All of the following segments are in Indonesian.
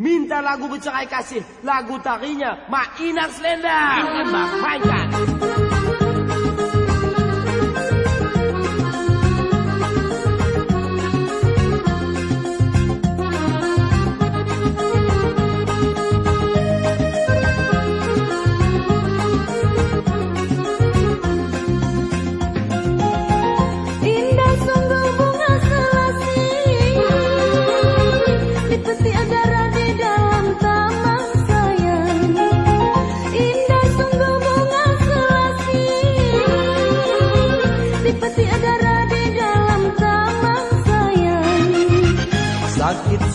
Minta lagu bercerai kasih, lagu tarinya Mak Inas Selendang. Mainkan, mainkan.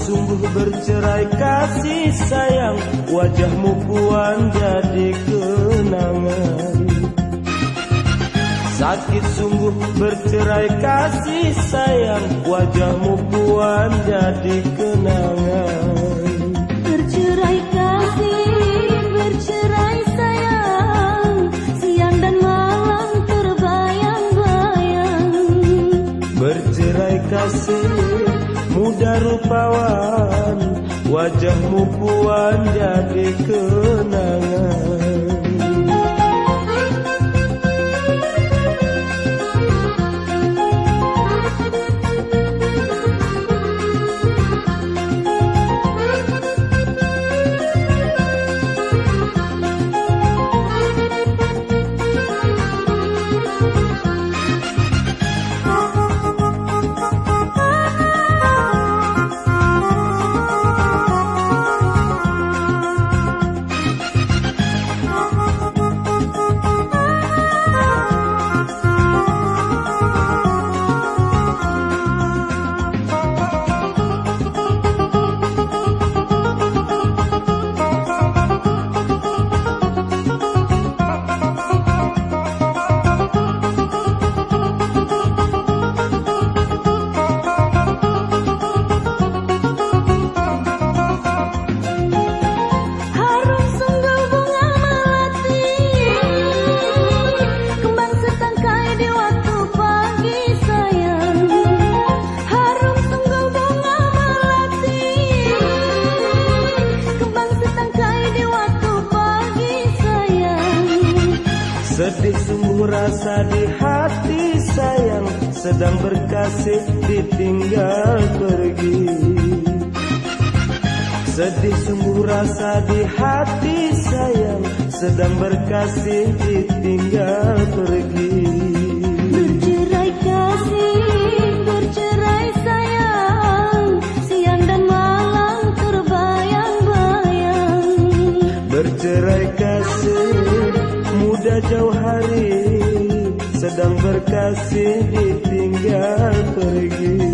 Sungguh bercerai kasih sayang. Wajahmu puan jadi kenangan. Sakit sungguh bercerai kasih sayang. Wajahmu puan jadi kenangan. Bercerai kasih, bercerai sayang. Siang dan malam terbayang-bayang. Bercerai kasih muda rupawan Wajahmu puan jadi kenangan Sedih sungguh rasa di hati sayang Sedang berkasih ditinggal pergi. Sedih sungguh rasa di hati sayang Sedang berkasih ditinggal pergi. Bercerai kasih, bercerai sayang Siang dan malam terbayang-bayang. Bercerai kasih jauh hari Sedang berkasih ditinggal pergi